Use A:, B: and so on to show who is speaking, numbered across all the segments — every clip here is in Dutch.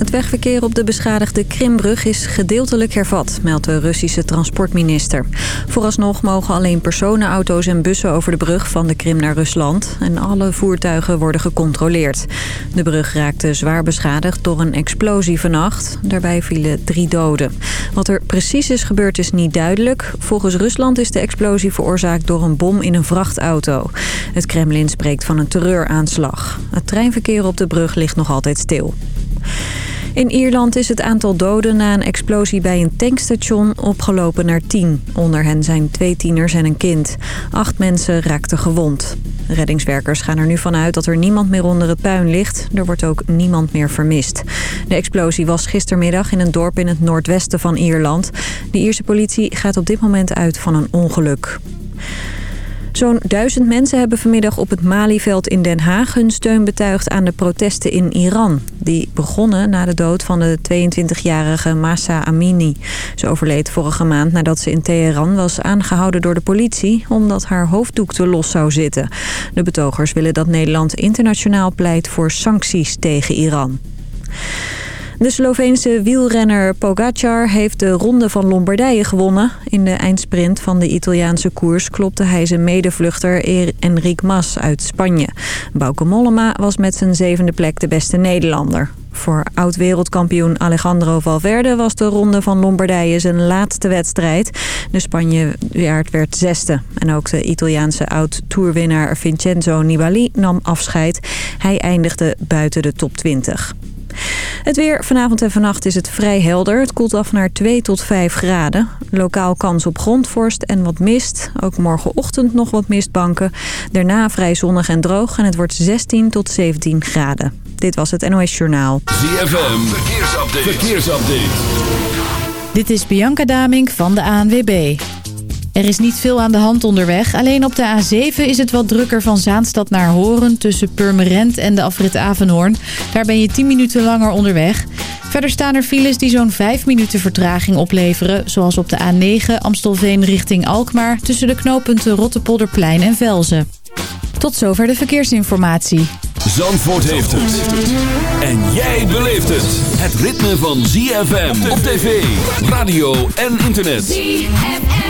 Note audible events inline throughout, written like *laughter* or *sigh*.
A: Het wegverkeer op de beschadigde Krimbrug is gedeeltelijk hervat, meldt de Russische transportminister. Vooralsnog mogen alleen personenauto's en bussen over de brug van de Krim naar Rusland. En alle voertuigen worden gecontroleerd. De brug raakte zwaar beschadigd door een explosie vannacht. Daarbij vielen drie doden. Wat er precies is gebeurd is niet duidelijk. Volgens Rusland is de explosie veroorzaakt door een bom in een vrachtauto. Het Kremlin spreekt van een terreuraanslag. Het treinverkeer op de brug ligt nog altijd stil. In Ierland is het aantal doden na een explosie bij een tankstation opgelopen naar tien. Onder hen zijn twee tieners en een kind. Acht mensen raakten gewond. Reddingswerkers gaan er nu vanuit dat er niemand meer onder het puin ligt. Er wordt ook niemand meer vermist. De explosie was gistermiddag in een dorp in het noordwesten van Ierland. De Ierse politie gaat op dit moment uit van een ongeluk. Zo'n duizend mensen hebben vanmiddag op het Malieveld in Den Haag hun steun betuigd aan de protesten in Iran. Die begonnen na de dood van de 22-jarige Masa Amini. Ze overleed vorige maand nadat ze in Teheran was aangehouden door de politie... omdat haar hoofddoek te los zou zitten. De betogers willen dat Nederland internationaal pleit voor sancties tegen Iran. De Sloveense wielrenner Pogacar heeft de Ronde van Lombardije gewonnen. In de eindsprint van de Italiaanse koers klopte hij zijn medevluchter Enric Mas uit Spanje. Bauke Mollema was met zijn zevende plek de beste Nederlander. Voor oud-wereldkampioen Alejandro Valverde was de Ronde van Lombardije zijn laatste wedstrijd. De Spanjaard werd zesde. En ook de Italiaanse oud-tourwinnaar Vincenzo Nibali nam afscheid. Hij eindigde buiten de top 20. Het weer vanavond en vannacht is het vrij helder. Het koelt af naar 2 tot 5 graden. Lokaal kans op grondvorst en wat mist. Ook morgenochtend nog wat mistbanken. Daarna vrij zonnig en droog en het wordt 16 tot 17 graden. Dit was het NOS Journaal.
B: ZFM, verkeersupdate. verkeersupdate.
C: Dit is Bianca Damink van de ANWB. Er is niet veel aan de hand onderweg. Alleen op de A7 is het wat drukker van Zaanstad naar Horen... tussen Purmerend en de afrit Avenhoorn. Daar ben je 10 minuten langer onderweg. Verder staan er files die zo'n 5 minuten vertraging opleveren... zoals op de A9 Amstelveen richting Alkmaar... tussen de knooppunten Rottepolderplein en Velzen. Tot zover de verkeersinformatie.
B: Zandvoort heeft het. En jij beleeft het. Het ritme van ZFM op tv, radio en internet. ZFM.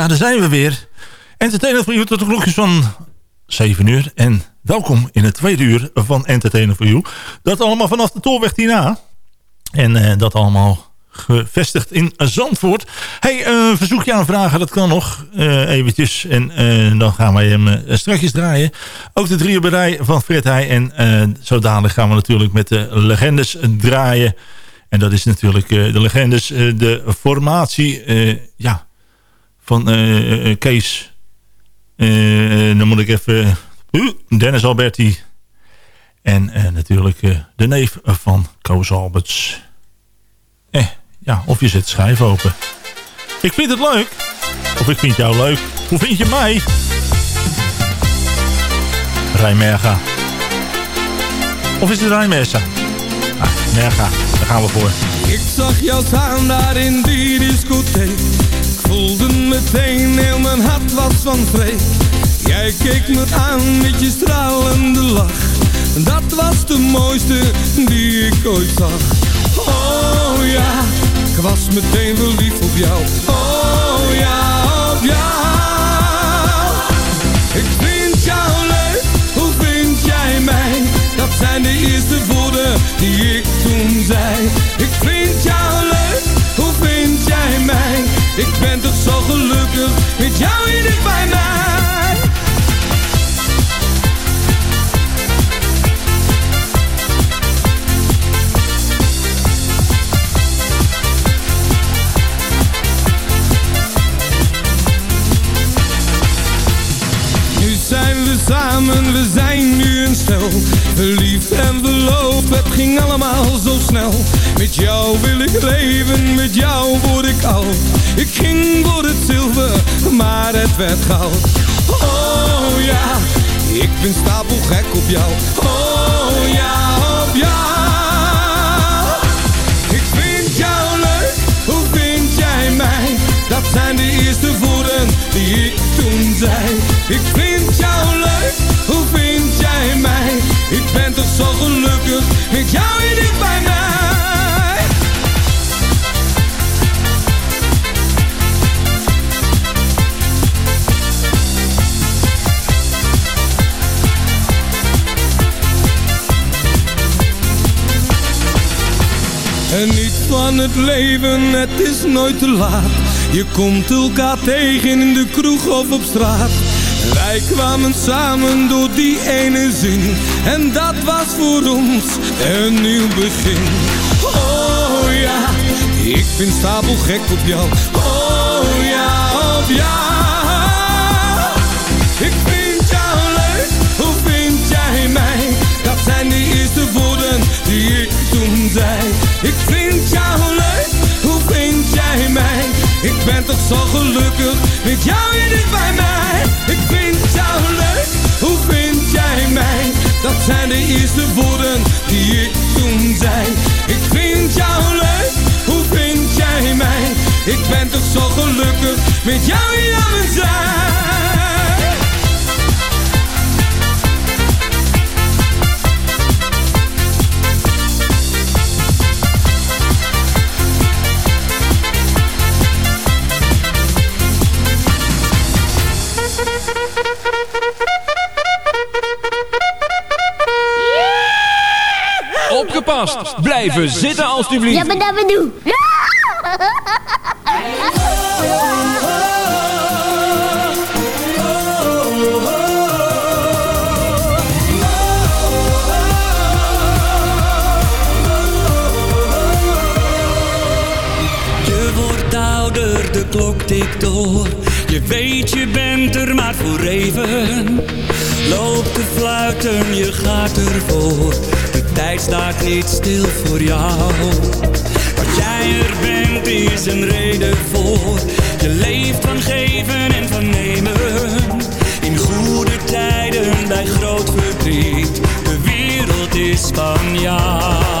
D: Ja, daar zijn we weer. Entertainer voor u tot de klokjes van 7 uur. En welkom in het tweede uur van Entertainer voor u. Dat allemaal vanaf de Tolweg hierna. En uh, dat allemaal gevestigd in Zandvoort. Hey, uh, verzoekje aanvragen, dat kan nog uh, eventjes. En dan gaan wij hem strakjes draaien. Ook de drieënberij van Fred Heij. En zo dadelijk gaan we natuurlijk met de legendes draaien. En dat is natuurlijk de legendes, de formatie ja, van Kees. dan moet ik even... Dennis Alberti. En natuurlijk de neef van Koos Alberts. Eh, ja, of je zet schijf open. Ik vind het leuk. Of ik vind jou leuk. Hoe vind je mij? Rijmerga. Of is het Rijmersa? Ah, Merga. Daar gaan we voor.
E: Ik zag jou staan daar in die discotheek. Voelde meteen heel mijn hart was van vrees. Jij keek me aan met je stralende lach. Dat was de mooiste die ik ooit zag. Oh ja ik was meteen verliefd op jou Oh ja, op jou Ik vind jou leuk, hoe vind jij mij? Dat zijn de eerste woorden die ik toen zei Ik vind Oh ja, ik ben stapelgek op jou het leven, het is nooit te laat je komt elkaar tegen in de kroeg of op straat. Wij kwamen samen door die ene zin. En dat was voor ons een nieuw begin. Oh ja, ik ben stapelgek op jou. Oh ja, op jou. Ik vind jou leuk, hoe vind jij mij? Dat zijn de eerste woorden die ik Ik vind jou leuk, hoe vind jij mij? Ik ben toch zo gelukkig met jou hier dicht bij mij Ik vind jou leuk, hoe vind jij mij? Dat zijn de eerste woorden die ik toen zei Ik vind jou leuk, hoe vind jij mij? Ik ben toch zo gelukkig met jou aan mijn zij
B: Blijven zitten alstublieft.
F: Ja, maar dat bedoel.
G: Je wordt ouder, de klok tikt door. Je weet je bent er maar voor even. Loop te fluiten, je gaat ervoor tijd staat niet stil voor jou. Wat jij er bent is een reden voor. Je leeft van geven en van nemen. In goede tijden bij groot verdriet. De wereld is van jou.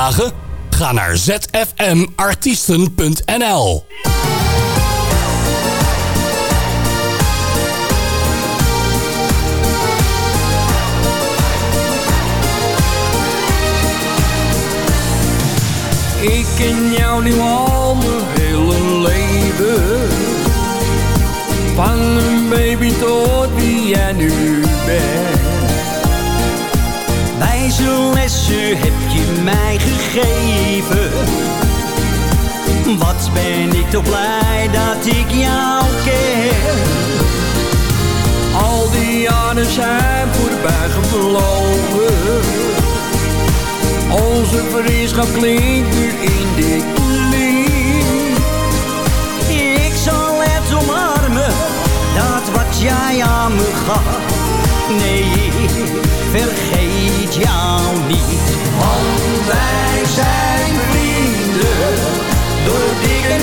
F: Aanvragen? Ga naar zfmartiesten.nl
H: Ik ken jou nu al mijn hele leven. Van een baby tot wie jij nu bent.
I: Wijze lessen heb je mij gegeven. Wat ben ik toch blij dat ik jou ken.
H: Al die jaren zijn voorbij gevlogen. Onze vriendschap klinkt nu in dit lied.
I: Ik zal het omarmen, dat wat jij aan me gaf. Nee, vergeet jou niet.
H: Want wij zijn vrienden, door dik en.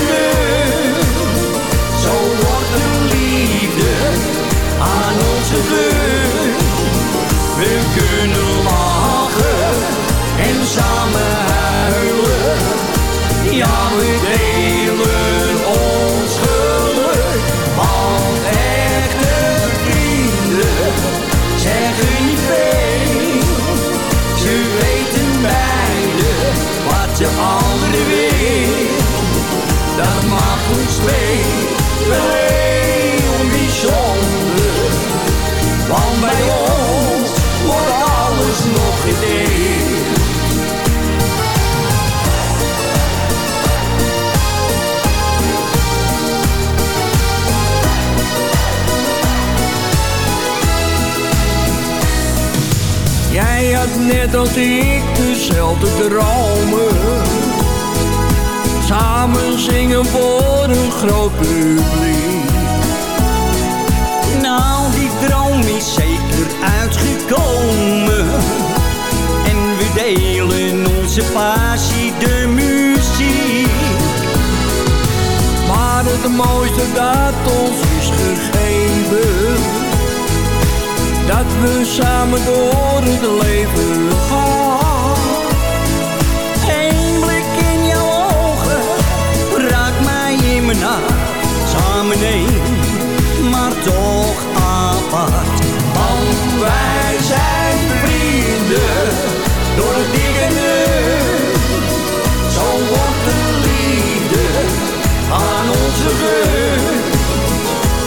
H: Zo wordt de liefde aan onze deur. We kunnen lachen en samen huilen. Ja, we delen ik dezelfde dromen. Samen zingen voor een groot publiek.
I: Nou, die droom is zeker uitgekomen. En we delen onze passie, de muziek.
H: Maar het mooiste dat ons is gegeven Dat we samen door het leven
I: apart.
H: Want wij zijn vrienden door het dik en dun. Zo wordt de liefde aan onze deur.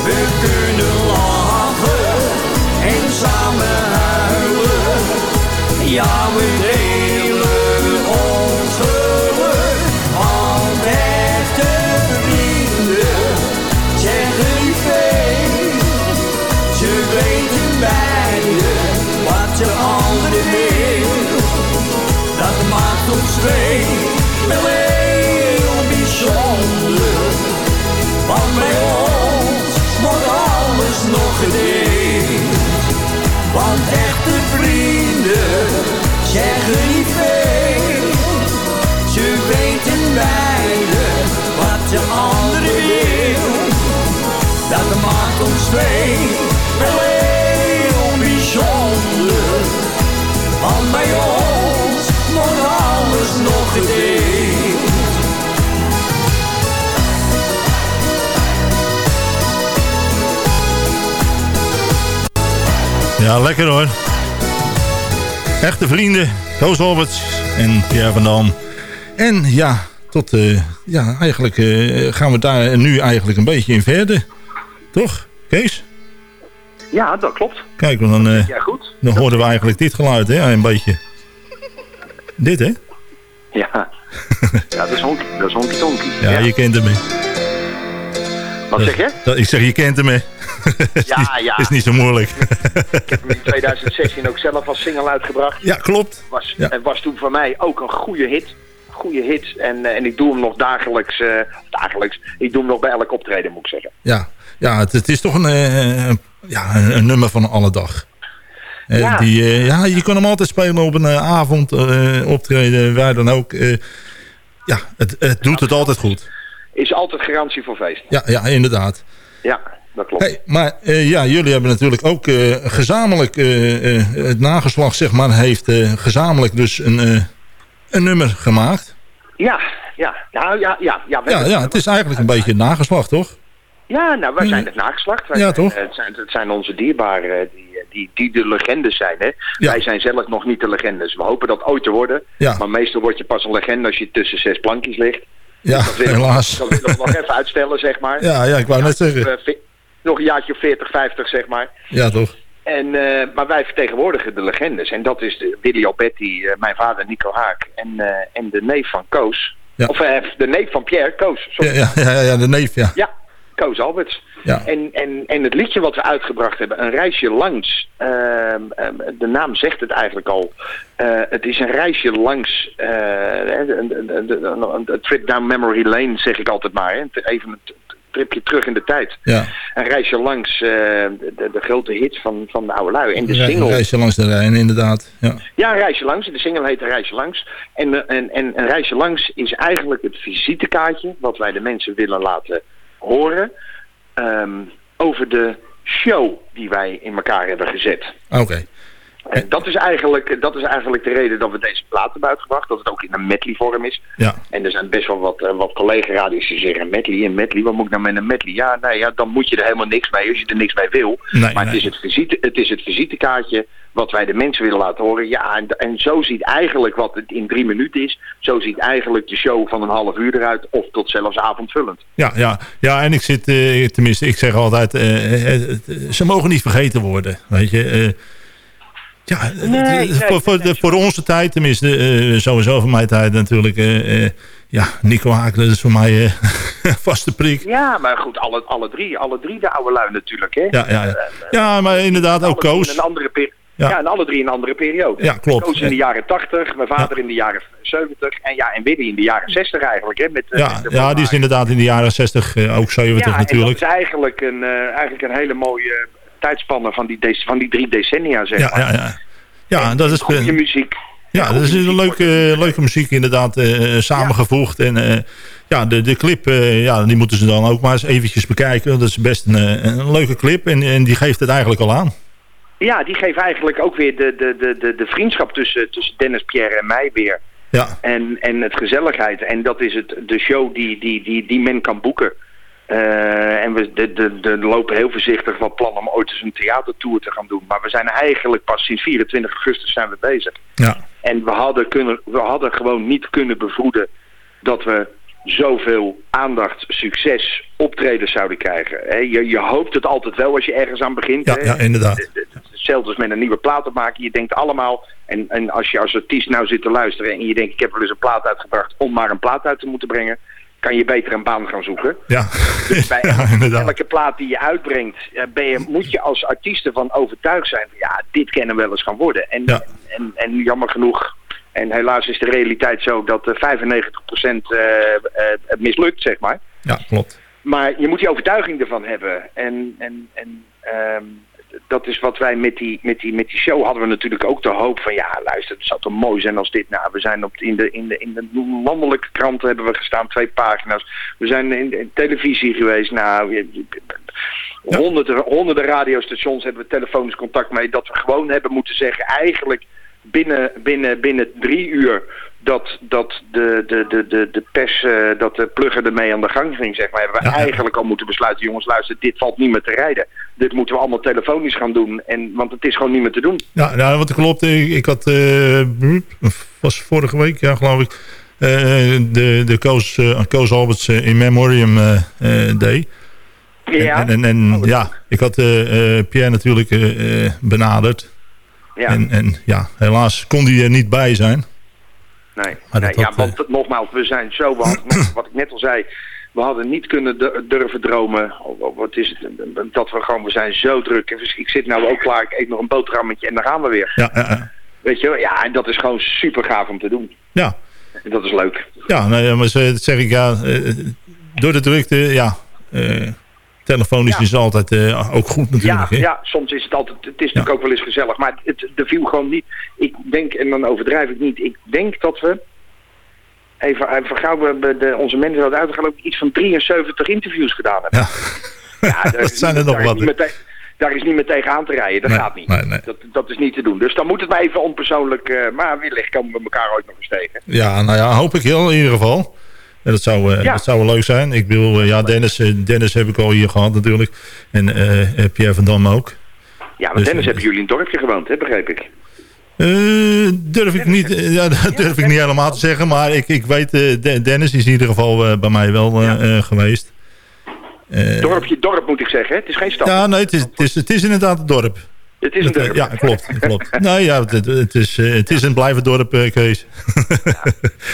H: We kunnen lachen en samen huilen. we maakt
D: Ja, lekker hoor. Echte vrienden, Koos Alberts en Pierre van Dam. En ja, tot, eh, ja eigenlijk eh, gaan we daar nu eigenlijk een beetje in verder. Toch, Kees?
J: Ja, dat klopt.
D: Kijk, want dan, eh,
J: Ja, goed.
D: dan hoorden we eigenlijk dit geluid, hè? Een beetje. Dit, hè?
J: Ja, ja dat is honky, dat is honky tonky.
D: Ja, je kent hem, hè?
J: Wat zeg je?
D: Dat- Ik zeg, je kent hem, hè? *laughs* is
J: Ja,
D: niet,
J: ja.
D: Is niet zo moeilijk.
J: Ik heb hem in 2016 ook zelf als single uitgebracht.
D: ja, klopt.
J: Was,
D: Ja.
J: Het was toen voor mij ook een goede hit. Goede hit. En, eh, en ik doe hem nog dagelijks, eh, dagelijks. Ik doe hem nog bij elk optreden, moet ik zeggen.
D: Ja, ja het, het is toch een, eh, ja, een, een nummer van alle dag.
J: Ja.
D: Die, ja, je kan hem altijd spelen op een avond, optreden, waar dan ook. Ja, het, het doet het altijd goed.
J: Is altijd garantie voor feest.
D: Ja, ja inderdaad.
J: Ja, dat klopt.
D: Hey, maar eh, ja, jullie hebben natuurlijk ook eh, gezamenlijk eh, het nageslag, zeg maar, heeft gezamenlijk dus een, een nummer gemaakt.
J: Ja, ja, nou ja, ja. Ja,
D: Ja, ja, het is eigenlijk een beetje het nageslag, toch?
J: Ja, nou, wij zijn het nageslacht. Wij
D: Ja, toch?
J: Het zijn, het zijn onze dierbaren die, die, die de legendes zijn. Hè? Wij zijn zelf nog niet de legendes. We hopen dat ooit te worden.
D: Ja.
J: Maar meestal word je pas een legende als je tussen zes plankjes ligt.
D: Ja,
J: dat willen we-
D: helaas.
J: Dat willen we nog even uitstellen, zeg maar. *laughs*
D: Ja, ja, ik wou net zeggen.
J: Nog een jaartje of 40, 50, zeg maar.
D: Ja, toch?
J: En, eh, maar wij vertegenwoordigen de legendes. En dat is de Willy Alberti, eh, mijn vader Nico Haak en, eh, en de neef van Koos.
D: Ja.
J: Of de neef van Pierre, Koos.
D: Ja,
J: Sorry.
D: ja, ja, ja, de neef, ja.
J: Ja, Koos Alberts.
D: Ja.
J: En, en, en het liedje wat we uitgebracht hebben, Een reisje langs, ehm, ehm, de naam zegt het eigenlijk al. Het is een reisje langs, een, een, een, een- een trip down memory lane zeg ik altijd maar. Hè. Even een tripje terug in de tijd.
D: Ja.
J: Een reisje langs eh, de, de, grote hit van, van de oude lui. En de
D: Een
J: single...
D: reisje langs de Rijn, inderdaad. Ja.
J: Ja, een reisje langs. De single heet een reisje langs. En, eh, en, en een reisje langs is eigenlijk het visitekaartje wat wij de mensen willen laten horen ehm, over de show die wij in elkaar hebben gezet.
D: Oké.
J: En dat is, eigenlijk, dat is eigenlijk de reden dat we deze plaat hebben uitgebracht. Dat het ook in een medley vorm is.
D: Ja.
J: En er zijn best wel wat, eh, wat collega-radio's die zeggen... medley en medley, wat moet ik nou met een medley? Ja, nou ja, dan moet je er helemaal niks mee als je er niks mee wil.
D: Nee,
J: maar Het, is het, visite, het is het visitekaartje wat wij de mensen willen laten horen. Ja, en, en zo ziet eigenlijk wat het in drie minuten is... zo ziet eigenlijk de show van een half uur eruit... of tot zelfs avondvullend.
D: Ja, ja, ja, en ik zit, eh, tenminste, ik zeg altijd, eh, eh, eh, ze mogen niet vergeten worden, weet je. Eh. ja,
J: Nee, nee,
D: voor, voor, de- voor onze tijd, tenminste, eh, sowieso voor mijn tijd natuurlijk, eh, eh, ja, Nico Haak, dat is voor mij eh, *laughs* vaste prik.
J: Ja, maar goed, alle, alle drie. Alle drie de oude lui natuurlijk, hè?
D: Ja, ja, ja. ja maar inderdaad ook
J: in
D: Koos.
J: een andere
D: Ja.
J: ja. en alle drie in een andere periode.
D: Ja, klopt.
J: Koos in de jaren 80, mijn vader in de jaren 70 en ja, en Willy in de jaren 60 eigenlijk, hè? Met, eh,
D: Ja,
J: met
D: ja, die is inderdaad in de jaren 60, eh, ook 70
J: ja,
D: natuurlijk.
J: en dat is eigenlijk een, eh, eigenlijk een hele mooie tijdspanne van die, van die drie decennia, zeg
D: Ja,
J: maar.
D: ja, ja. Ja, dat is...
J: Goede
D: eh,
J: muziek.
D: Ja, dat is een leuke, leuke muziek inderdaad eh, samengevoegd. En eh, ja, de, de clip, eh, ja, die moeten ze dan ook maar eens eventjes bekijken. Dat is best een, eh, een leuke clip en, en die geeft het eigenlijk al aan.
J: Ja, die geeft eigenlijk ook weer de, de, de, de, de vriendschap tussen, tussen Dennis, Pierre en mij weer.
D: Ja,
J: En, en het gezelligheid. En dat is het, de show die, die, die, die men kan boeken. Eh, en we de, de, de lopen heel voorzichtig van plan om ooit eens een theatertour te gaan doen. Maar we zijn eigenlijk pas sinds 24 augustus zijn we bezig.
D: ja,
J: En we hadden, kunnen, we hadden gewoon niet kunnen bevroeden dat we zoveel aandacht, succes, optredens zouden krijgen. Je, je hoopt het altijd wel als je ergens aan begint.
D: ja, ja inderdaad.
J: De- de- de hetzelfde als met een nieuwe plaat te maken. Je denkt allemaal, en, en als je als artiest nou zit te luisteren en je denkt ik heb wel eens een plaat uitgebracht om maar een plaat uit te moeten brengen, kan je beter een baan gaan zoeken.
D: Ja, *laughs*
J: Dus bij *laughs*
D: ja
J: elke plaat die je uitbrengt, eh, ben je, moet je als artiest ervan overtuigd zijn. van, Ja, dit kunnen we wel eens gaan worden. En,
D: Ja.
J: en, en jammer genoeg, en helaas is de realiteit zo dat eh, 95% eh, eh, het mislukt, zeg maar.
D: Ja, klopt.
J: Maar je moet die overtuiging ervan hebben. En, en, en ehm, dat is wat wij met die, met, die, met die show hadden we natuurlijk ook de hoop van... ja, luister, het zou toch mooi zijn als dit... Nou, we zijn op, in, de, in, de, in de landelijke kranten hebben we gestaan, twee pagina's. We zijn in, in televisie geweest. Nou, honderden, honderden radiostations hebben we telefonisch contact mee... dat we gewoon hebben moeten zeggen, eigenlijk binnen, binnen, binnen drie uur dat, dat de, de, de, de, de pers, eh, dat de plugger ermee aan de gang ging, zeg maar, hebben we
D: Ja,
J: eigenlijk al moeten besluiten, jongens, luister, dit valt niet meer te rijden. Dit moeten we allemaal telefonisch gaan doen, en, want het is gewoon niet meer te doen.
D: Ja, nou, wat klopt. Ik, ik had, eh, was vorige week, ja, geloof ik, eh, de, de Koos, eh, Koos Alberts eh, in Memoriam eh, eh, Day.
J: Ja,
D: En, en, en ja, ik had eh, eh, Pierre natuurlijk eh, eh, benaderd.
J: ja.
D: En, en ja, helaas kon die er niet bij zijn.
J: Nee,
D: Maar
J: nee ja, want nogmaals, we zijn zo, hadden- *clears throat* wat ik net al zei, we hadden niet kunnen du- durven dromen, of, of wat is het, dat we gewoon, we zijn zo druk. En Ik zit nou ook klaar, ik eet nog een boterhammetje en dan gaan we weer.
D: Ja.
J: Weet je wel? Ja, en dat is gewoon super gaaf om te doen.
D: ja,
J: En dat is leuk.
D: ja nou, ja, maar zeg ik ja, eh, door de drukte, ja, eh, telefonisch
J: Ja.
D: is altijd eh, ook goed
J: Ja,
D: natuurlijk. hè?
J: ja, soms is het altijd, het is natuurlijk ook wel eens gezellig, maar het, er viel gewoon niet. Ik denk, en dan overdrijf ik niet, ik denk dat we, even, even gauw, we- de, onze mensen hadden uitgegaan, iets van 73 interviews gedaan hebben.
D: Ja.
J: Ja, *laughs*
D: Dat
J: is
D: zijn er nog wat,
J: meteen- Daar is niet meer tegen aan te rijden, dat
D: Nee,
J: gaat niet.
D: nee, nee.
J: Dat, dat is niet te doen. Dus dan moet het maar even onpersoonlijk, eh, maar wellicht komen we elkaar ooit nog eens tegen.
D: Ja, nou ja, hoop ik heel in ieder geval. En dat zou, eh,
J: Ja.
D: dat zou wel leuk zijn. Ik bedoel, eh, ja, Dennis, eh, Dennis heb ik al hier gehad natuurlijk. En Pierre van Dam ook.
J: Ja, want
D: Dus,
J: Dennis hebben jullie in het dorpje gewoond, hè, begreep ik.
D: Durf ik niet, ja, dat durf ik niet helemaal te zeggen. Maar ik, ik weet, De- Dennis is in ieder geval bij mij wel geweest.
J: Dorpje, dorp moet ik zeggen, hè? het is geen stad.
D: ja, nee, het is, het, is, het is inderdaad het dorp.
J: Het is een
D: eh,
J: dorp.
D: ja, klopt. klopt. *laughs* nee, ja, het, het is, eh, het is een blijvend dorp, eh, Kees.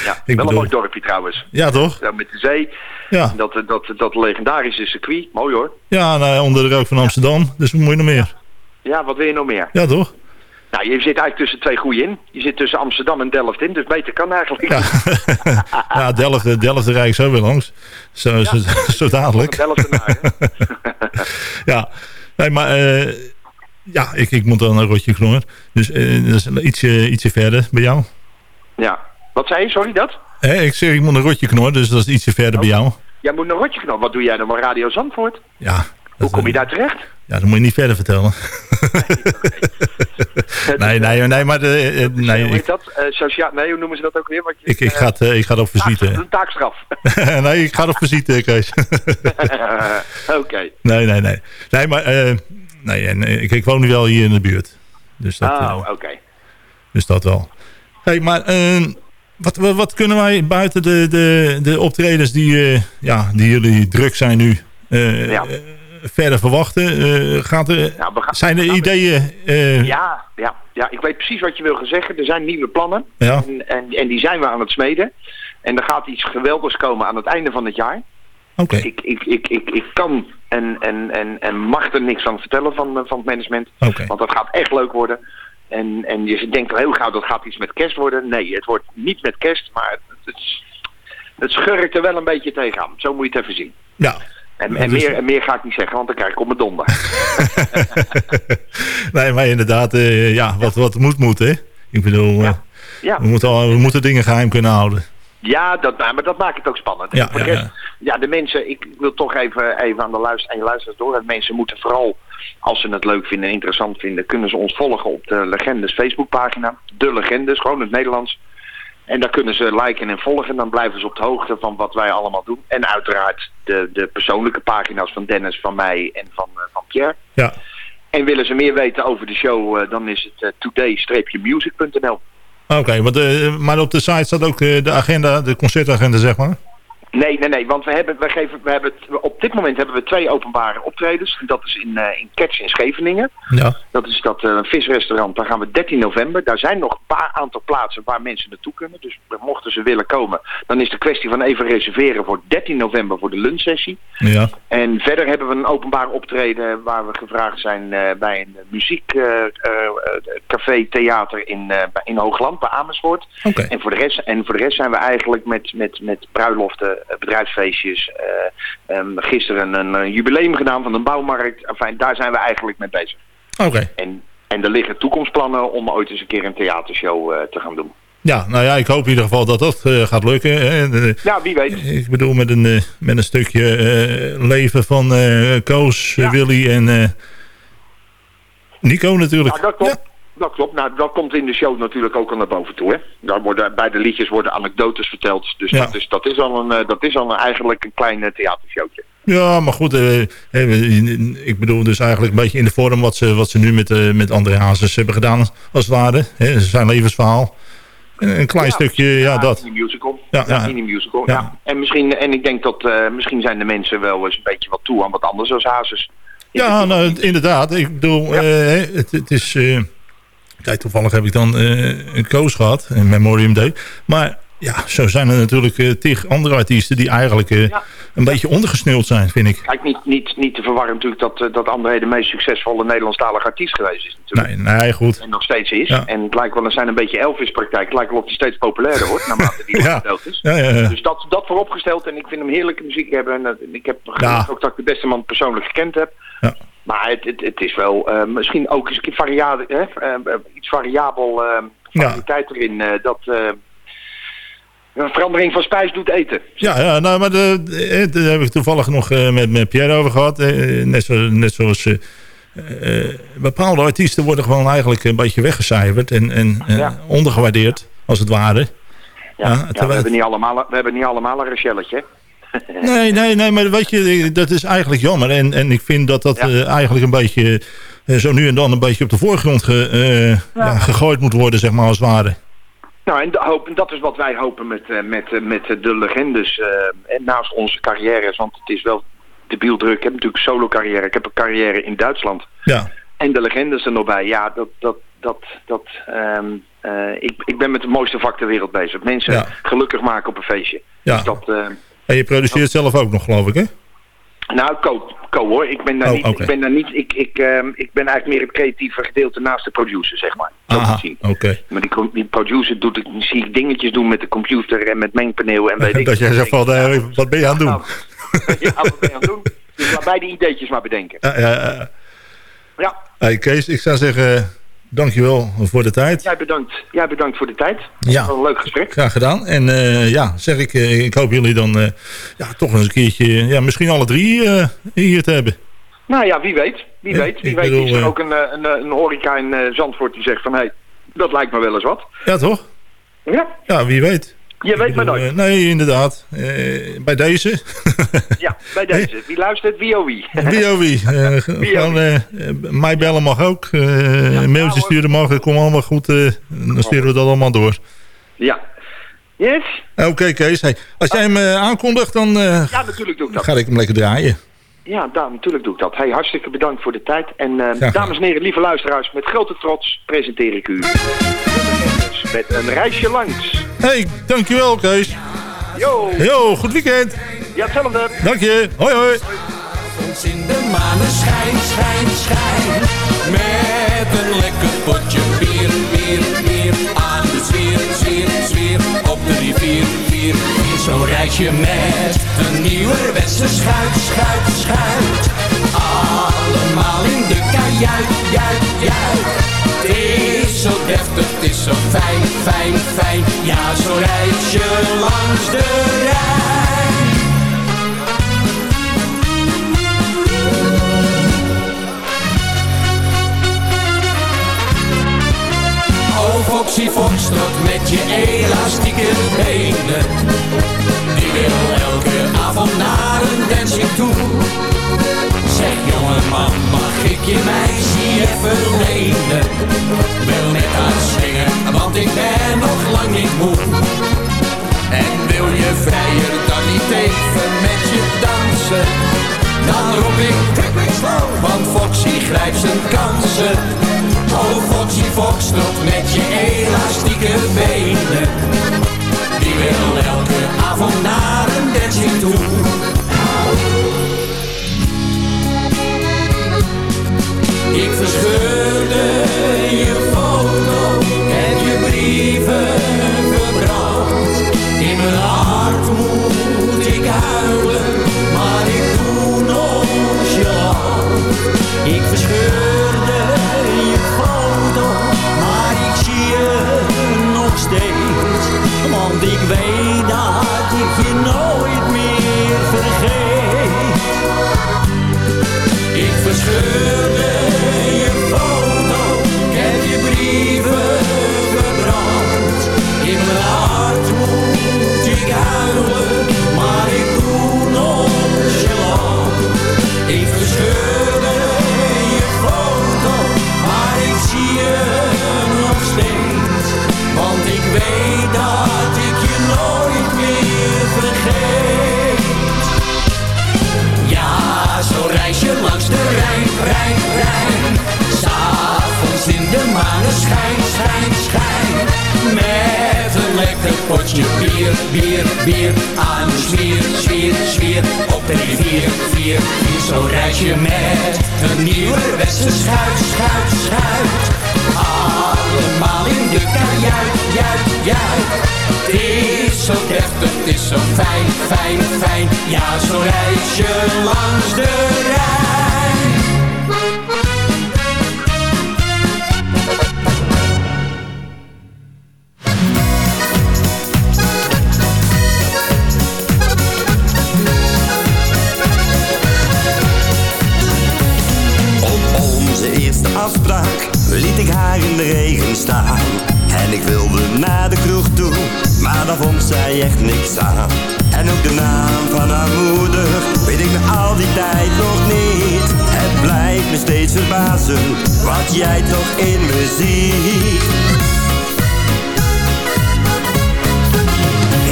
J: Ja, *laughs* wel een mooi dorpje trouwens.
D: ja, toch?
J: Ja, met de zee.
D: Ja,
J: Dat, dat, dat legendarische circuit. Mooi hoor.
D: ja nou, onder de rook van Amsterdam. Dus moet je nog meer?
J: Ja, wat wil je nog meer?
D: Ja, toch?
J: Nou, je zit eigenlijk tussen twee goeie in. Je zit tussen Amsterdam en Delft in, dus beter kan eigenlijk.
D: Ja, *laughs* ja Delft, Delft rijd ik zo weer langs. Zo, zo, zo dadelijk.
J: Delft ernaar?
D: Ja, nee, maar ja, ik, ik moet dan een rotje knorren. Dus eh, dat is ietsje, ietsje verder bij jou.
J: ja. Wat zei je? Sorry, dat?
D: Hè, ik zeg, ik moet een rotje knorren, dus dat is ietsje verder bij jou.
J: Jij moet een rotje knoppen. Wat doe jij dan bij Radio Zandvoort?
D: Ja,
J: Hoe kom je
D: eh,
J: daar terecht?
D: Ja, dat moet je niet verder vertellen. nee, *laughs* nee, nee, maar de, eh, nee,
J: hoe heet dat? Eh, socia- nee, hoe noemen ze dat ook weer? Wat je,
D: ik, ik,
J: eh,
D: ga, het, eh, ik ga op visite.
J: Een taakstraf. *laughs*
D: nee, ik ga op visite, Kees. *laughs*
J: Oké.
D: nee, nee, nee. Nee, maar eh, nee, en, eh, ik, ik woon nu wel hier in de buurt. Dus dat, eh,
J: Oh, oké.
D: Dus dat wel. hey, maar eh, wat, wat, wat kunnen wij buiten de, de, de optredens die, eh, ja, die jullie druk zijn nu eh,
J: Ja.
D: eh, verder verwachten? Eh, gaat er,
J: Nou, gaan-
D: zijn er ideeën? eh,
J: Ja, ja, ja, ik weet precies wat je wil gaan zeggen. Er zijn nieuwe plannen.
D: Ja.
J: En, en, en die zijn we aan het smeden. En er gaat iets geweldigs komen aan het einde van het jaar.
D: Oké.
J: Ik, ik, ik, ik, ik kan en, en, en, en mag er niks van vertellen van, eh, van het management. Want dat gaat echt leuk worden. En, en je denkt al heel gauw dat gaat iets met kerst worden. Nee, het wordt niet met kerst, maar het, het, het schurkt er wel een beetje tegenaan. Zo moet je het even zien.
D: Ja.
J: En, en, meer, en meer ga ik niet zeggen, want dan krijg ik op mijn donder. *laughs*
D: nee, maar inderdaad, eh, ja, wat, wat moet moet, hè? Ik bedoel, eh,
J: Ja.
D: we, moeten al, we moeten dingen geheim kunnen houden.
J: Ja, dat, maar dat maakt het ook spannend.
D: Ja,
J: ja, de mensen, ik wil toch even, even aan, de luister, aan je luisteraars door. Mensen moeten vooral, als ze het leuk vinden en interessant vinden, kunnen ze ons volgen op de Legendes Facebookpagina. De Legendes, gewoon in het Nederlands. En daar kunnen ze liken en volgen. Dan blijven ze op de hoogte van wat wij allemaal doen. En uiteraard de, de persoonlijke pagina's van Dennis, van mij en van, eh, van Pierre.
D: Ja.
J: En willen ze meer weten over de show, eh, dan is het eh, today-music.nl.
D: Oké, want, eh, maar op de site staat ook eh, de agenda, de concertagenda, zeg maar.
J: Nee, nee, nee, want we hebben, we geven, we hebben, op dit moment hebben we twee openbare optredens. Dat is in, uh, in Kerts in Scheveningen.
D: Ja.
J: Dat is dat uh, visrestaurant, daar gaan we 13 november. Daar zijn nog een paar aantal plaatsen waar mensen naartoe kunnen. Dus mochten ze willen komen, dan is de kwestie van even reserveren voor 13 november voor de lunchsessie.
D: Ja.
J: En verder hebben we een openbaar optreden waar we gevraagd zijn uh, bij een muziekcafé, theater in, in Hoogland, bij Amersfoort.
D: Okay.
J: En, voor de rest, en voor de rest zijn we eigenlijk met, met, met bruiloften bedrijfsfeestjes. Uh, um, gisteren een, een, jubileum gedaan van een bouwmarkt. Enfin, daar zijn we eigenlijk mee bezig.
D: Oké. Okay.
J: En, en er liggen toekomstplannen om ooit eens een keer een theatershow uh, te gaan doen.
D: Ja, nou ja, ik hoop in ieder geval dat dat uh, gaat lukken. Hè.
J: Ja, wie weet.
D: Ik bedoel met een, met een stukje leven van Koos, ja. Willy en Nico natuurlijk.
J: Ja, dat klopt. Ja. Dat klopt. Nou, dat komt in de show natuurlijk ook al naar boven toe. Hè? Daar worden, bij de liedjes worden anekdotes verteld. Dus ja. dat, is, dat is al, een, dat is al een, eigenlijk een klein theatershowtje.
D: Ja, maar goed. Eh, ik bedoel dus eigenlijk een beetje in de vorm wat ze, wat ze nu met, met André Hazes hebben gedaan. Als het ware. Hè? Zijn levensverhaal. Een klein
J: ja,
D: stukje, ja,
J: ja
D: dat.
J: In musical.
D: Ja,
J: ja, in musical. Ja. En, misschien, en ik denk dat uh, misschien zijn de mensen wel eens een beetje wat toe aan wat anders als Hazes.
D: Ja, nou, inderdaad. Ik bedoel, het, het is... Toevallig heb ik dan uh, een koos gehad, een Memoriam Day. Maar ja, zo zijn er natuurlijk uh, tig andere artiesten die eigenlijk uh, ja. een beetje ondergesneeuwd zijn, vind ik.
J: Kijk, niet, niet, niet te verwarren natuurlijk dat, uh, dat André de meest succesvolle Nederlandstalige artiest geweest is. Natuurlijk.
D: Nee, nee, goed.
J: En nog steeds is. Ja. En het lijkt wel, er zijn een beetje Elvis-praktijk. Het lijkt wel of hij steeds populairder wordt, naarmate die *laughs*
D: ja.
J: dood is.
D: Ja, ja,
J: dus dat, dat vooropgesteld. En ik vind hem heerlijke muziek hebben. En ik heb ook dat ik de beste man persoonlijk gekend heb. Maar het, het, het, is wel uh, misschien ook eens variabel, hè, uh, iets variabel uh, variëteit ja. erin. dat een verandering van spijs doet eten.
D: Ja, ja nou, maar daar heb ik toevallig nog met, met Pierre over gehad. net, zo, net zoals bepaalde artiesten worden gewoon eigenlijk een beetje weggecijferd en, en ja. ondergewaardeerd, als het ware.
J: Ja, we, hebben niet allemaal, we hebben niet allemaal een Rachelletje.
D: Nee, nee, nee, maar weet je, dat is eigenlijk jammer. En, en ik vind dat dat ja. uh, eigenlijk een beetje, uh, zo nu en dan een beetje op de voorgrond ge, uh, ja. Ja, gegooid moet worden, zeg maar, als het ware.
J: Nou, en, hoop, en dat is wat wij hopen met, met, met de legendes. en naast onze carrières, want het is wel debiel druk. Ik heb natuurlijk solo carrière. Ik heb een carrière in Duitsland.
D: Ja.
J: En de legendes er nog bij. Ja, dat, dat, dat, dat, um, ik, ik ben met de mooiste vak ter wereld bezig. Mensen gelukkig maken op een feestje.
D: Ja.
J: Dus dat...
D: En je produceert zelf ook nog, geloof ik, hè?
J: Nou, co, co hoor. Ik ben daar
D: Oh,
J: niet. Ik ben daar niet. Ik, ik, ehm, ik ben eigenlijk meer het creatieve gedeelte naast de producer, zeg maar.
D: Oké.
J: Maar die, die producer doet ik zie ik dingetjes doen met de computer en met mengpaneel en weet *laughs* ik.
D: Dat jij zegt van, eh, wat ben je aan het doen? *laughs*
J: Ja, wat ben je aan het doen? Dus laat mij die ideetjes maar bedenken.
D: Ja. Ja, Hey Kees, ik zou zeggen, dankjewel voor de tijd.
J: jij bedankt. Jij bedankt voor de tijd.
D: Ja.
J: Een leuk gesprek.
D: Graag gedaan. En eh, ja, zeg ik, eh, ik hoop jullie dan eh, ja, toch eens een keertje, ja, misschien alle drie hier te hebben.
J: Nou ja, wie weet. Wie
D: Ja,
J: weet. Wie weet
D: bedoel,
J: is er ook een, een, een horeca in Zandvoort die zegt van hé, hey, dat lijkt me wel eens wat.
D: Ja, toch?
J: Ja,
D: Ja, wie weet.
J: Je weet maar nooit.
D: eh, nee, inderdaad. Eh, bij deze. *laughs*
J: Ja, bij deze. Wie luistert, wie oh wie.
D: Wie oh wie. *laughs* Eh, g- gewoon, mij bellen mag ook. Eh, een mailtje
J: hoor.
D: sturen mag. Het komt allemaal goed. eh, dan sturen we dat allemaal door.
J: Ja. Yes?
D: Oké Kees, hey, als jij hem aankondigt, dan
J: Ja, natuurlijk doe ik dat.
D: ga ik hem lekker draaien.
J: Ja, daar, natuurlijk doe ik dat. Hey, hartstikke bedankt voor de tijd. En dames en heren, lieve luisteraars, met grote trots presenteer ik u met een reisje langs.
D: hey, dankjewel Kees.
J: Yo,
D: Yo, goed weekend.
J: ja hetzelfde.
D: Dank je. Hoi hoi.
G: Ons in de maneschijn, schijn, schijn. Met een lekker potje bier, bier, bier. Aan de zwier, zwier, zwier. Op de rivier, vier, vier. Zo'n reisje met een nieuwerwetse schuit, schuit, schuit. Allemaal in de kajuit, juit, juit. Het is zo deftig, het is zo fijn, fijn, fijn. Ja, zo'n reisje langs de Rijn. Oh, Foxy Foxtrot met je elastieke benen. Die wil elke avond naar een dancing toe. Zeg jongeman, mag ik je meisje even lenen? Wil met haar swingen, want ik ben nog lang niet moe. En wil je vrijer dan niet tegen
H: dansen. Dan roep ik, want Foxy grijpt zijn kansen. Oh Foxy Foxtrot met je elastieke benen. Die wil elke avond naar een dancing toe. Ik verscheurde je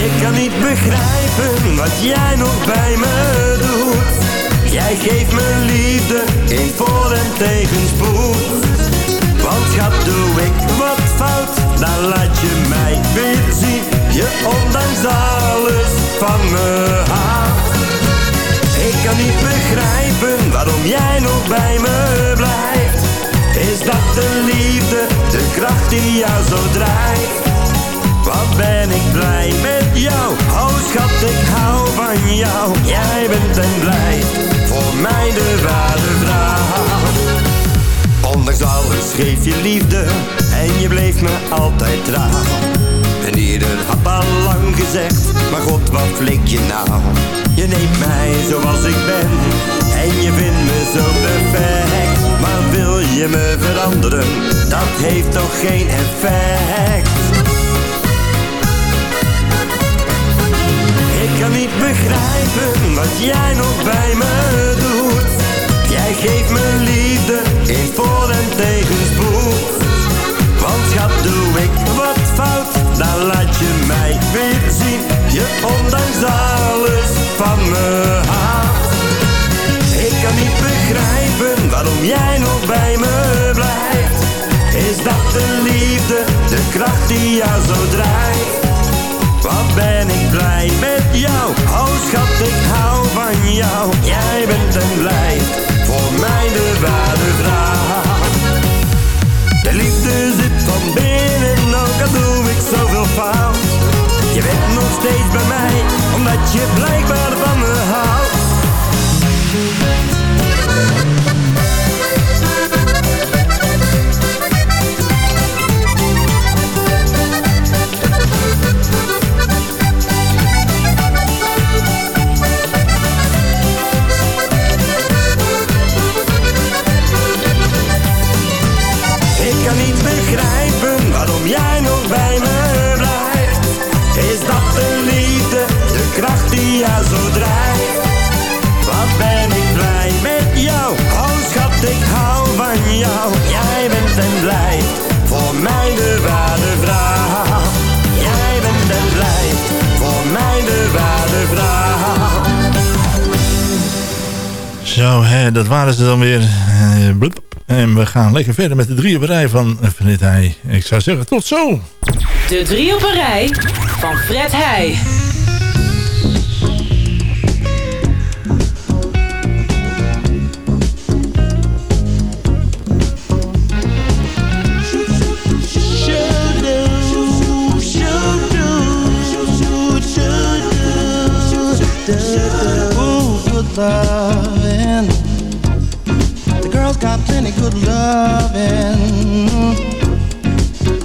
H: Ik
K: kan niet begrijpen wat jij nog bij me doet. Jij geeft me liefde in voor- en tegenspoed. Want schat, doe ik wat fout, dan laat je mij weer zien. Je ondanks alles van me houdt. Ik kan niet begrijpen waarom jij nog bij me blijft. Is dat de liefde, de kracht die jou zo drijft? Wat ben ik blij met jou, oh schat, ik hou van jou. Jij bent en blijft voor mij de ware vrouw. Ondanks alles geef je liefde en je bleef me altijd trouw. En ieder had al lang gezegd, maar god wat flik je nou? Je neemt mij zoals ik ben en je vindt me zo perfect. Maar wil je me veranderen, dat heeft toch geen effect. Ik kan niet begrijpen wat jij nog bij me doet. Jij geeft me liefde in voor- en tegenspoed. Want schat, doe ik wat fout, dan laat je mij weer zien. Je ondanks alles van me houdt. Kan niet begrijpen waarom jij nog bij me blijft. Is dat de liefde, de kracht die jou zo drijft? Wat ben ik blij met jou, oh schat, ik hou van jou. Jij bent en blijft voor mij de ware vrouw. De liefde zit van binnen, ook al doe ik zoveel fout. Je bent nog steeds bij mij, omdat je blijkbaar van me dat
D: waren ze dan weer. Uh, en we gaan lekker verder met de drie op een rij van Fred Heij. Ik zou zeggen, tot zo.
L: De drie op een rij van Fred Heij.
M: Loving.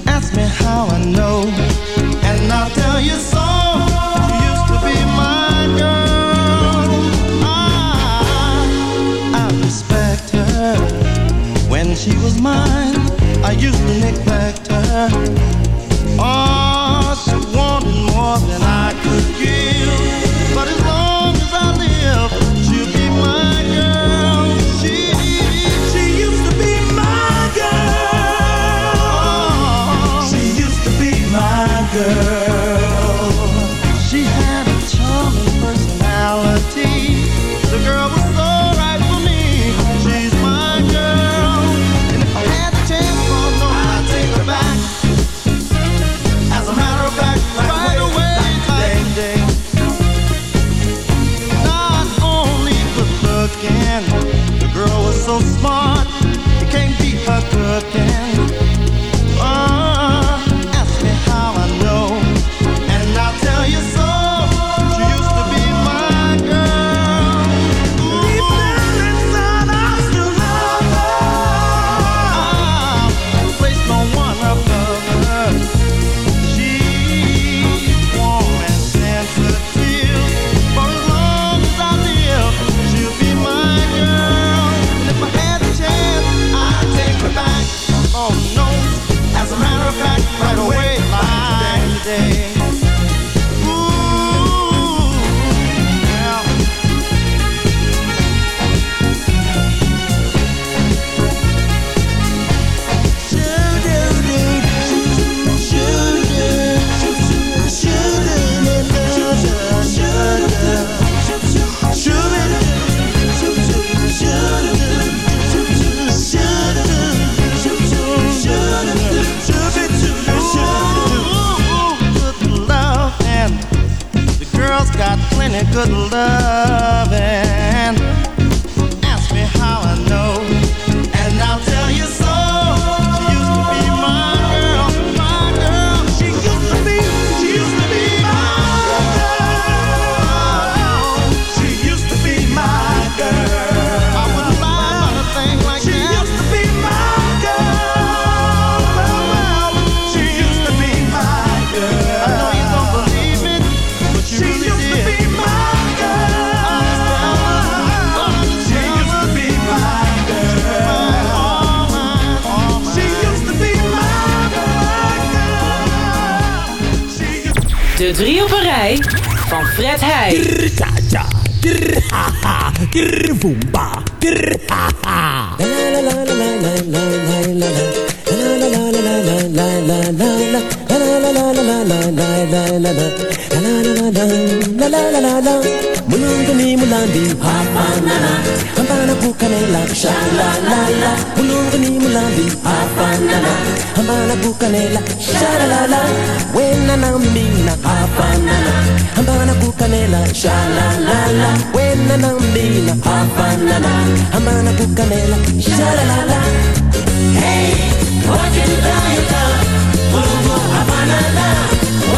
M: Ask me how I know, and I'll tell you so. She used to be my girl. I, I respect her when she was mine. I used to neglect her. Girl.
L: De drie van Fred Heij.
N: Mulungani mulandi hafanana Hambana kukanela shalalala Mulungani mulandi hafanana Hambana kukanela shalalala Wena na mina hafanana Hambana kukanela shalalala Wena na mina hafanana Hambana kukanela shalalala Hey, what can you do, you do? Mulungu hafanana What can you do? What can you do, you do? Mula mula na wena Hey, what can you do, you do?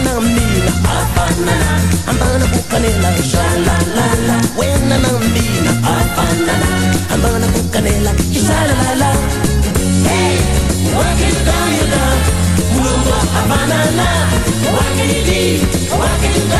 N: you do, you do? Mula mula na wena Mulungu ni mulambi hafanana Ambana bukanela shalalala Mulungu ni mulambi hafanana Ambana bukanela shalalala Wena na mina hafanana Ambana bukanela shalalala Wena na mina hafanana Ambana bukanela shalalala Hey, what can you do, you do? Mulungu hafanana What can you you?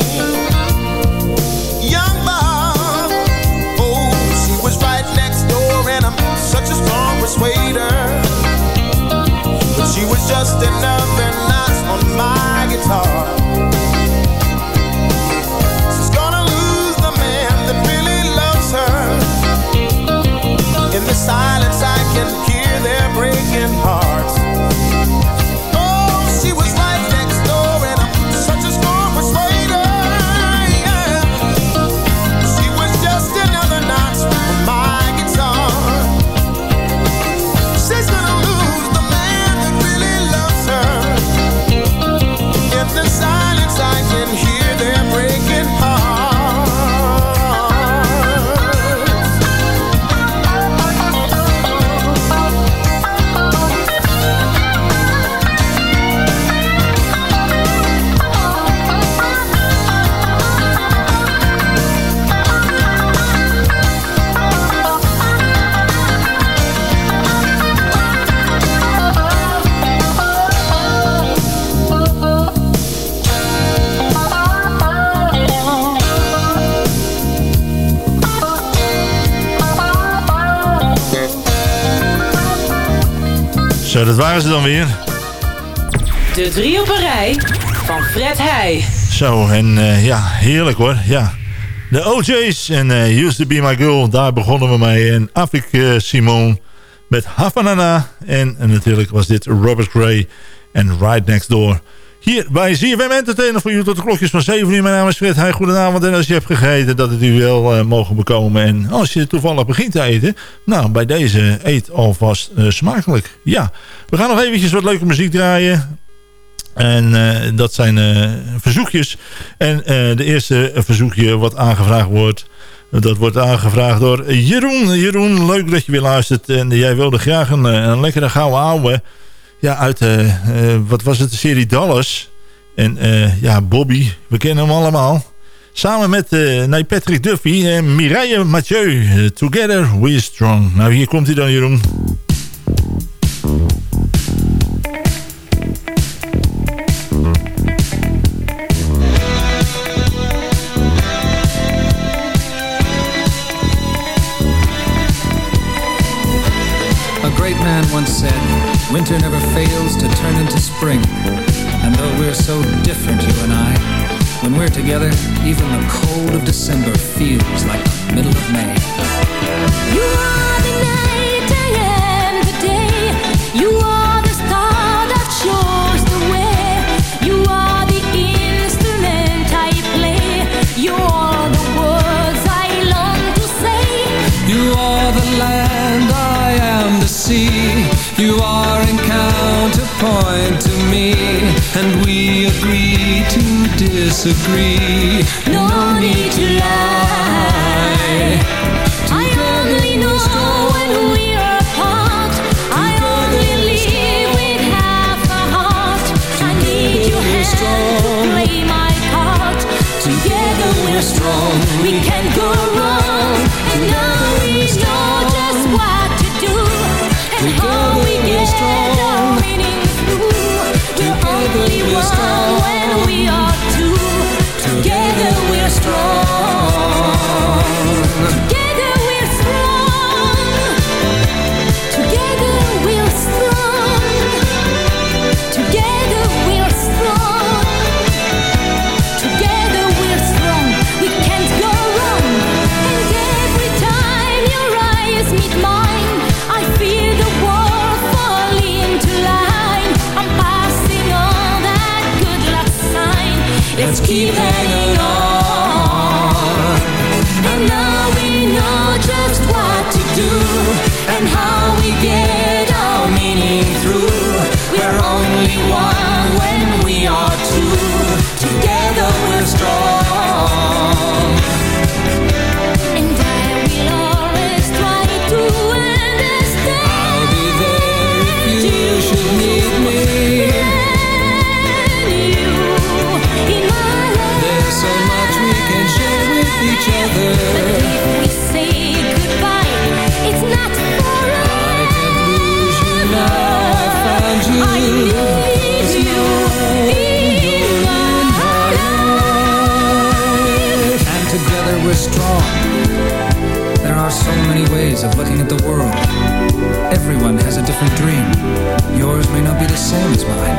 O: but she was just enough
D: Zo, dat waren ze dan weer.
L: De drie op een rij van Fred Heij.
D: Zo, en eh, ja, heerlijk hoor. Ja. De OJ's en eh, Used to Be My Girl, daar begonnen we mee. En Afik uh, Simon met Havanana. En, en natuurlijk was dit Robert Gray en Right Next Door. Hier bij ZFM Entertainer voor u tot de klokjes van 7 uur. Mijn naam is Fred. Hey, goedenavond. En als je hebt gegeten, dat het u wel uh, mogen bekomen. En als je toevallig begint te eten, nou, bij deze eet alvast uh, smakelijk. Ja, we gaan nog eventjes wat leuke muziek draaien. En uh, dat zijn verzoekjes. En de eerste verzoekje wat aangevraagd wordt... Dat wordt aangevraagd door Jeroen. Jeroen, leuk dat je weer luistert. En jij wilde graag een, een lekkere gouden ouwe ja, uit, uh, uh, wat was het, de serie Dallas. En uh, ja, Bobby, we kennen hem allemaal. Samen met Patrick Duffy en Mireille Mathieu. Together we strong. Nou, hier komt hij dan, Jeroen.
I: Once said, Winter never fails to turn into spring. And though we're so different, you and I, when we're together, even the cold of December feels like the middle of May.
P: You
I: and we agree to disagree.
P: No need to lie. I only know when we are apart. I only live with half a heart. I need your hand to play my part. Together we're strong. We can go when we are two. Keep hanging on. And now we know just what to do and how we get our meaning through. We're only one when we are two. We're strong.
I: There are so many ways of looking at the world. Everyone has a different dream. Yours may not be the same as mine.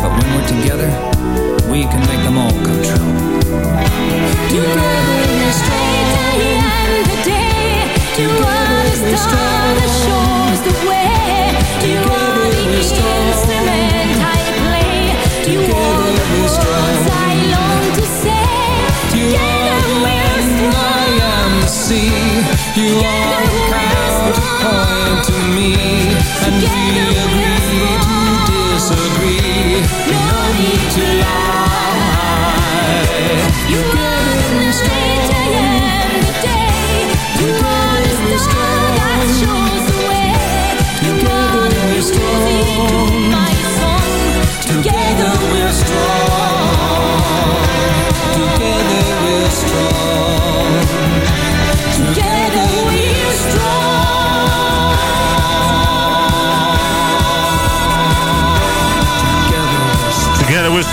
I: But when we're together, we can make them all come true. Together we're strong. Me.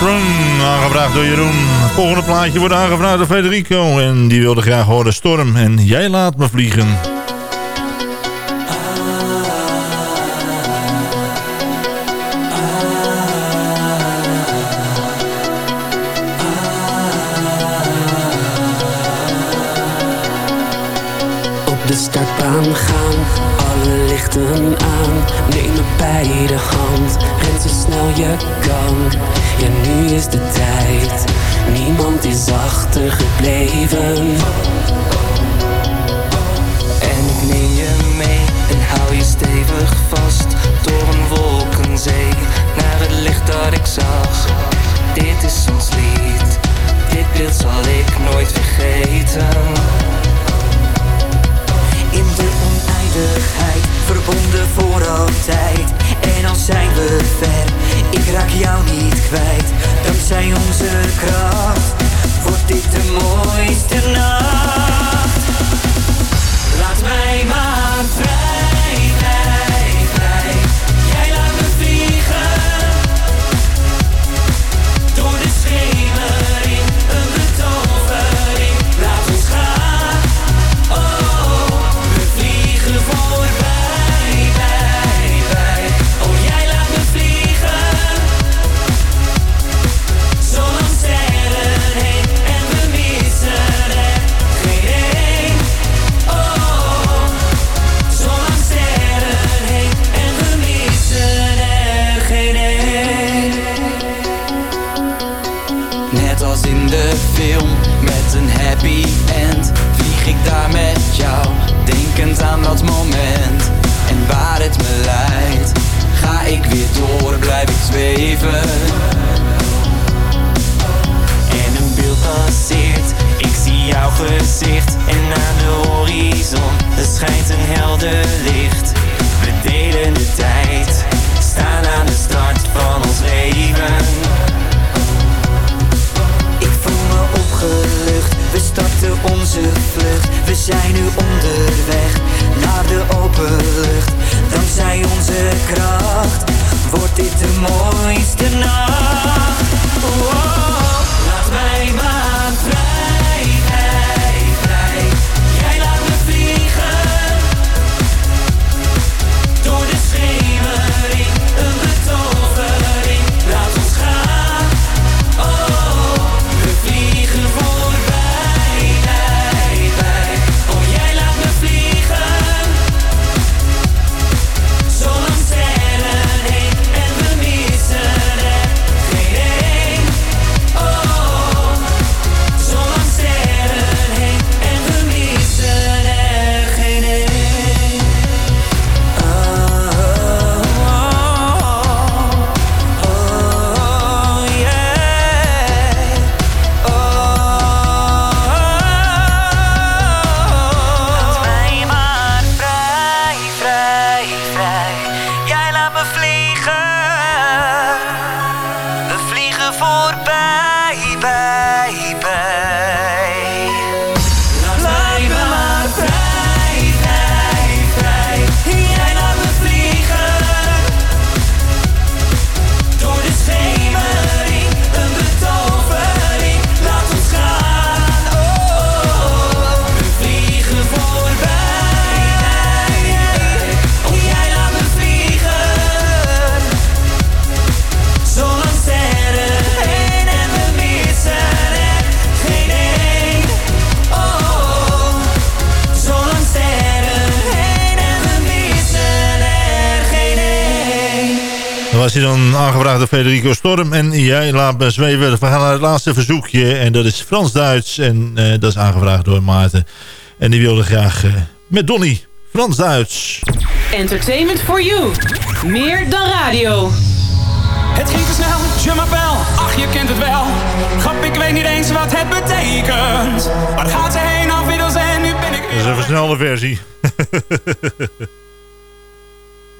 D: Aangevraagd door Jeroen. Het volgende plaatje wordt aangevraagd door Federico. En die wilde graag horen Storm en Jij laat me vliegen.
Q: Op de startbaan gaan, alle lichten aan. Neem me bij de hand je kan, ja nu is de tijd. Niemand is achtergebleven. En ik neem je mee en hou je stevig vast. Door een wolkenzee, naar het licht dat ik zag. Dit is ons lied, dit beeld zal ik nooit vergeten. In de oneindigheid, verbonden voor altijd. En al zijn we ver, ik raak jou niet kwijt. Dankzij onze kracht, wordt dit de mooiste nacht. Laat mij maar vrij, En een beeld passeert, ik zie jouw gezicht En aan de horizon, er schijnt een helder licht We delen de tijd, staan aan de start van ons leven ik voel me opgelucht, we starten onze vlucht. We zijn nu onderweg naar de open lucht. Dankzij onze kracht wordt dit de mooiste nacht. Wow.
D: Aangevraagd door Federico Storm. En jij laat me zweven. We gaan naar het laatste verzoekje. En dat is Frans-Duits. En eh, dat is aangevraagd door Maarten. En die wilde graag eh, met Donny Frans-Duits.
L: Entertainment for you. Meer dan radio.
R: Het ging te snel, je ach je kent het wel. Grap, ik weet niet eens wat het betekent. Waar gaat ze heen, afwiddels en nu ben ik
D: Dat is een versnelde versie. *laughs*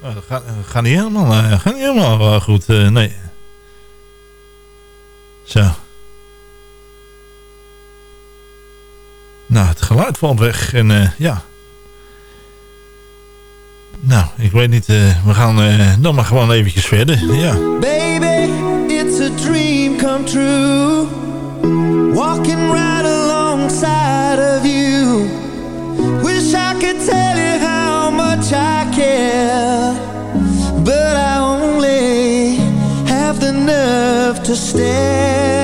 D: Dat gaat, dat gaat niet helemaal, eh, gaat niet helemaal eh, goed. eh, nee. Zo. Nou, het geluid valt weg. En eh, ja. Nou, ik weet niet. eh, we gaan eh, dan maar gewoon eventjes verder. Ja.
M: Baby, it's a dream come true. Walking right alongside of you. Wish I could tell you how much I care. But I only have the nerve to stare.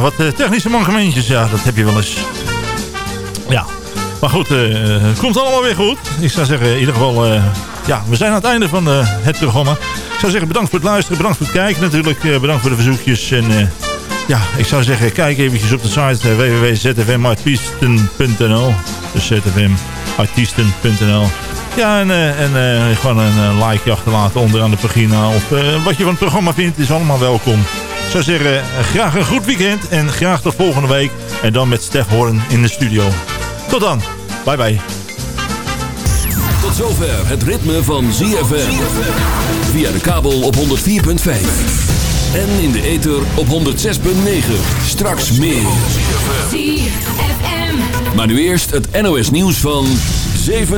D: Wat eh, technische mankementjes, ja, dat heb je wel eens. Ja, maar goed, eh, het komt allemaal weer goed. Ik zou zeggen, in ieder geval, eh, ja, we zijn aan het einde van het programma. Ik zou zeggen, bedankt voor het luisteren, bedankt voor het kijken natuurlijk. bedankt voor de verzoekjes en... ja, ik zou zeggen, kijk eventjes op de site uh, www.zfmartiesten.nl Dus zfmartiesten.nl Ja, en, en gewoon een eh, like achterlaten onderaan de pagina. Of wat je van het programma vindt, is allemaal welkom. Ik zou zeggen, eh, graag een goed weekend en graag tot volgende week. En dan met Stef Hoorn in de studio. Tot dan. Bye bye.
S: Tot zover het ritme van ZFM. Via de kabel op 104.5. En in de ether op 106.9. Straks meer.
T: ZFM.
S: Maar nu eerst het NOS nieuws van 7 uur.